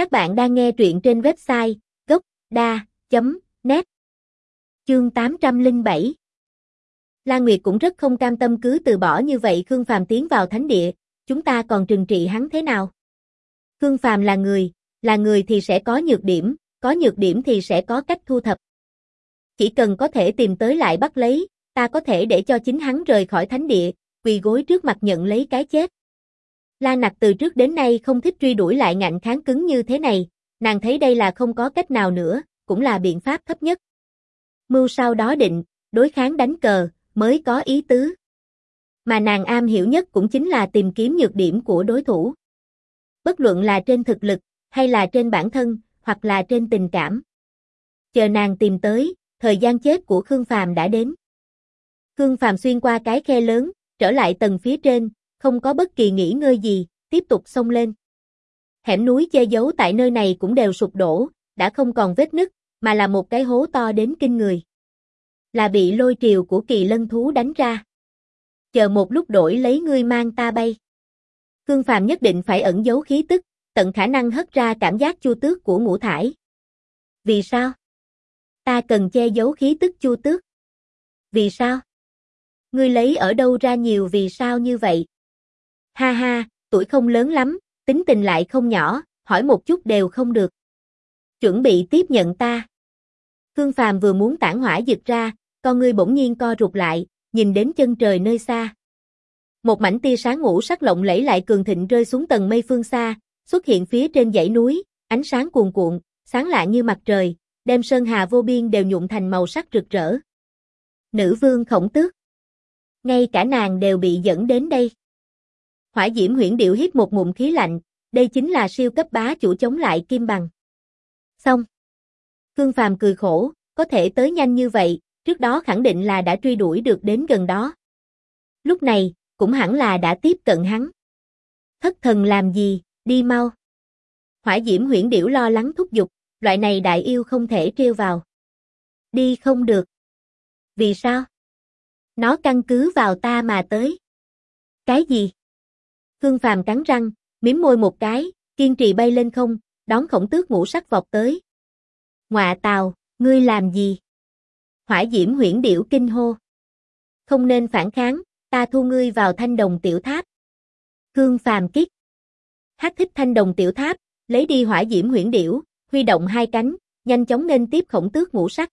Các bạn đang nghe truyện trên website gốc.da.net Chương 807 Lan Nguyệt cũng rất không cam tâm cứ từ bỏ như vậy Khương Phàm tiến vào thánh địa, chúng ta còn trừng trị hắn thế nào? Khương Phàm là người, là người thì sẽ có nhược điểm, có nhược điểm thì sẽ có cách thu thập. Chỉ cần có thể tìm tới lại bắt lấy, ta có thể để cho chính hắn rời khỏi thánh địa, quỳ gối trước mặt nhận lấy cái chết. La Nặc từ trước đến nay không thích truy đuổi lại ngạnh kháng cứng như thế này, nàng thấy đây là không có cách nào nữa, cũng là biện pháp thấp nhất. Mưu sau đó định, đối kháng đánh cờ, mới có ý tứ. Mà nàng am hiểu nhất cũng chính là tìm kiếm nhược điểm của đối thủ. Bất luận là trên thực lực, hay là trên bản thân, hoặc là trên tình cảm. Chờ nàng tìm tới, thời gian chết của Khương Phàm đã đến. Khương Phàm xuyên qua cái khe lớn, trở lại tầng phía trên, không có bất kỳ nghỉ ngơi gì, tiếp tục xông lên. Hẻm núi che giấu tại nơi này cũng đều sụp đổ, đã không còn vết nứt, mà là một cái hố to đến kinh người. Là bị lôi triều của kỳ lân thú đánh ra. Chờ một lúc đổi lấy ngươi mang ta bay. Khương Phàm nhất định phải ẩn giấu khí tức, tận khả năng hất ra cảm giác chu tước của ngũ thải. Vì sao? Ta cần che giấu khí tức chu tước. Vì sao? Ngươi lấy ở đâu ra nhiều vì sao như vậy? Ha ha, tuổi không lớn lắm, tính tình lại không nhỏ, hỏi một chút đều không được. Chuẩn bị tiếp nhận ta. Khương Phàm vừa muốn tản hỏa giật ra, con ngươi bỗng nhiên co rụt lại, nhìn đến chân trời nơi xa. Một mảnh tia sáng ngũ sắc lộng lẫy lại cường thịnh rơi xuống tầng mây phương xa, xuất hiện phía trên dãy núi, ánh sáng cuồn cuộn, sáng lạ như mặt trời, đem sơn hà vô biên đều nhuộm thành màu sắc rực rỡ. Nữ vương khổng tước. Ngay cả nàng đều bị dẫn đến đây. Hỏa diễm huyễn điệu hít một ngụm khí lạnh, đây chính là siêu cấp bá chủ chống lại kim bằng. Xong. Cương Phàm cười khổ, có thể tới nhanh như vậy, trước đó khẳng định là đã truy đuổi được đến gần đó. Lúc này, cũng hẳn là đã tiếp cận hắn. Thất thần làm gì, đi mau. Hỏa diễm huyễn điểu lo lắng thúc giục, loại này đại yêu không thể trêu vào. Đi không được. Vì sao? Nó căn cứ vào ta mà tới. Cái gì? Khương Phàm cắn răng, miếm môi một cái, kiên trì bay lên không, đón khổng tước ngũ sắc vọt tới. Ngọa tào, ngươi làm gì? Hỏa diễm huyễn điểu kinh hô. Không nên phản kháng, ta thu ngươi vào thanh đồng tiểu tháp. Khương Phàm kích. Hát thích thanh đồng tiểu tháp, lấy đi hỏa diễm huyễn điểu, huy động hai cánh, nhanh chóng nên tiếp khổng tước ngũ sắc.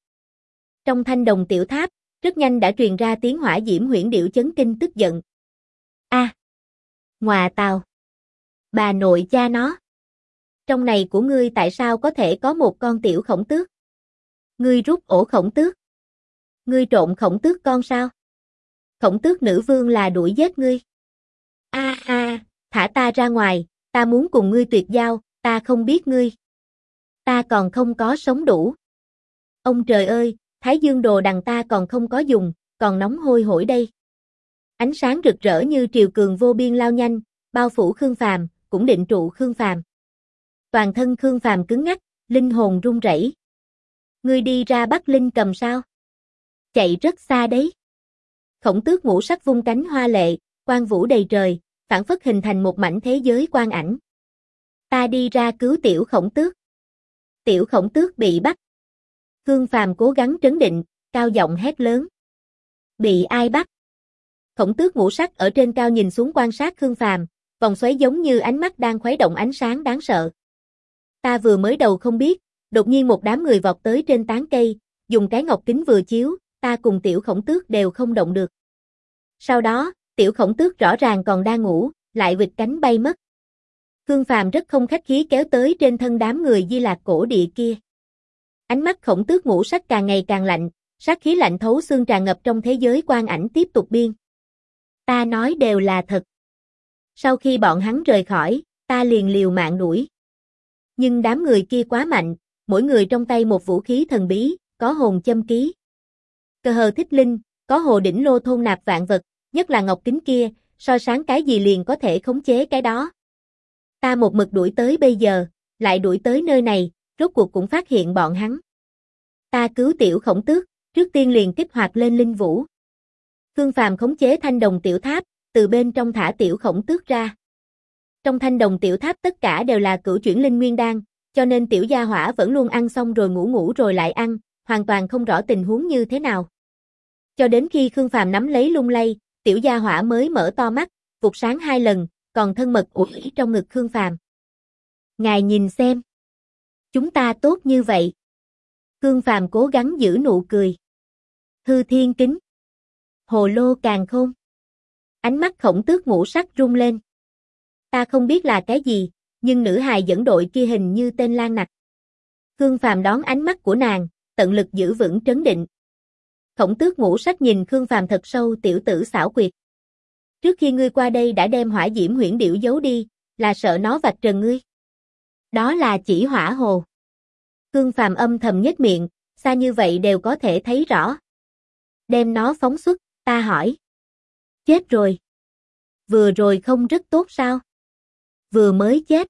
Trong thanh đồng tiểu tháp, rất nhanh đã truyền ra tiếng hỏa diễm huyễn điểu chấn kinh tức giận. Ngoà tào. Bà nội cha nó. Trong này của ngươi tại sao có thể có một con tiểu khổng tước? Ngươi rút ổ khổng tước. Ngươi trộn khổng tước con sao? Khổng tước nữ vương là đuổi giết ngươi. A a, thả ta ra ngoài, ta muốn cùng ngươi tuyệt giao, ta không biết ngươi. Ta còn không có sống đủ. Ông trời ơi, Thái Dương đồ đằng ta còn không có dùng, còn nóng hôi hổi đây. Ánh sáng rực rỡ như triều cường vô biên lao nhanh, bao phủ Khương Phàm, cũng định trụ Khương Phàm. Toàn thân Khương Phàm cứng ngắc, linh hồn run rẩy. Ngươi đi ra bắt linh cầm sao? Chạy rất xa đấy. Khổng tước ngũ sắc vung cánh hoa lệ, quang vũ đầy trời, phản phất hình thành một mảnh thế giới quang ảnh. Ta đi ra cứu tiểu khổng tước. Tiểu khổng tước bị bắt. Khương Phàm cố gắng trấn định, cao giọng hét lớn. Bị ai bắt? Khổng tước ngũ sắc ở trên cao nhìn xuống quan sát Khương Phàm, vòng xoáy giống như ánh mắt đang khuấy động ánh sáng đáng sợ. Ta vừa mới đầu không biết, đột nhiên một đám người vọt tới trên tán cây, dùng cái ngọc kính vừa chiếu, ta cùng tiểu khổng tước đều không động được. Sau đó, tiểu khổng tước rõ ràng còn đang ngủ, lại vịt cánh bay mất. Khương Phàm rất không khách khí kéo tới trên thân đám người di lạc cổ địa kia. Ánh mắt khổng tước ngũ sắc càng ngày càng lạnh, sát khí lạnh thấu xương tràn ngập trong thế giới quan ảnh tiếp tục biên. Ta nói đều là thật. Sau khi bọn hắn rời khỏi, ta liền liều mạng đuổi. Nhưng đám người kia quá mạnh, mỗi người trong tay một vũ khí thần bí, có hồn châm ký. Cơ hờ thích linh, có hồ đỉnh lô thôn nạp vạn vật, nhất là ngọc kính kia, soi sáng cái gì liền có thể khống chế cái đó. Ta một mực đuổi tới bây giờ, lại đuổi tới nơi này, rốt cuộc cũng phát hiện bọn hắn. Ta cứu tiểu khổng tước, trước tiên liền kích hoạt lên linh vũ. Khương Phàm khống chế thanh đồng tiểu tháp, từ bên trong thả tiểu khổng tước ra. Trong thanh đồng tiểu tháp tất cả đều là cửu chuyển linh nguyên đan, cho nên tiểu gia hỏa vẫn luôn ăn xong rồi ngủ ngủ rồi lại ăn, hoàn toàn không rõ tình huống như thế nào. Cho đến khi Khương Phàm nắm lấy lung lay, tiểu gia hỏa mới mở to mắt, vụt sáng hai lần, còn thân mật ủi trong ngực Khương Phàm. Ngài nhìn xem. Chúng ta tốt như vậy. Khương Phàm cố gắng giữ nụ cười. Hư thiên kính. Hồ lô càng khôn. Ánh mắt khổng tước ngũ sắc rung lên. Ta không biết là cái gì, nhưng nữ hài dẫn đội kia hình như tên Lan Nặc. Khương Phàm đón ánh mắt của nàng, tận lực giữ vững trấn định. Khổng tước ngũ sắc nhìn Khương Phàm thật sâu tiểu tử xảo quyệt. Trước khi ngươi qua đây đã đem hỏa diễm huyễn điệu giấu đi, là sợ nó vạch trần ngươi. Đó là chỉ hỏa hồ. Khương Phàm âm thầm nhếch miệng, xa như vậy đều có thể thấy rõ. Đem nó phóng xuất, ta hỏi. Chết rồi. Vừa rồi không rất tốt sao? Vừa mới chết.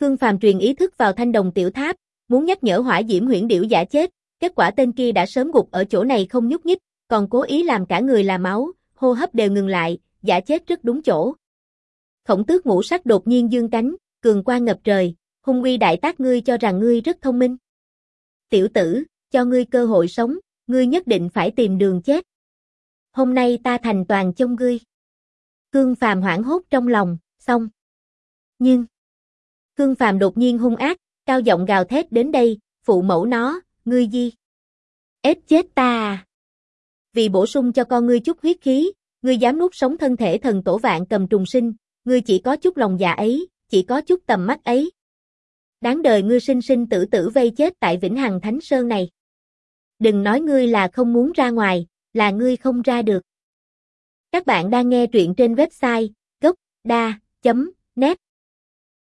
Khương Phàm truyền ý thức vào thanh đồng tiểu tháp, muốn nhắc nhở hỏa diễm huyễn điểu giả chết, kết quả tên kia đã sớm gục ở chỗ này không nhúc nhích, còn cố ý làm cả người là máu, hô hấp đều ngừng lại, giả chết rất đúng chỗ. Khổng tước ngũ sắc đột nhiên dương cánh, cường qua ngập trời, hung uy đại tác ngươi cho rằng ngươi rất thông minh. Tiểu tử, cho ngươi cơ hội sống, ngươi nhất định phải tìm đường chết. Hôm nay ta thành toàn chông ngươi. Cương Phàm hoảng hốt trong lòng, xong. Nhưng, Cương Phàm đột nhiên hung ác, cao giọng gào thét đến đây, phụ mẫu nó, ngươi gì? Ết chết ta à! Vì bổ sung cho con ngươi chút huyết khí, ngươi dám nuốt sống thân thể thần tổ vạn cầm trùng sinh, ngươi chỉ có chút lòng dạ ấy, chỉ có chút tầm mắt ấy. Đáng đời ngươi sinh sinh tử tử vây chết tại Vĩnh Hằng Thánh Sơn này. Đừng nói ngươi là không muốn ra ngoài, là ngươi không ra được. Các bạn đang nghe truyện trên website gocda.net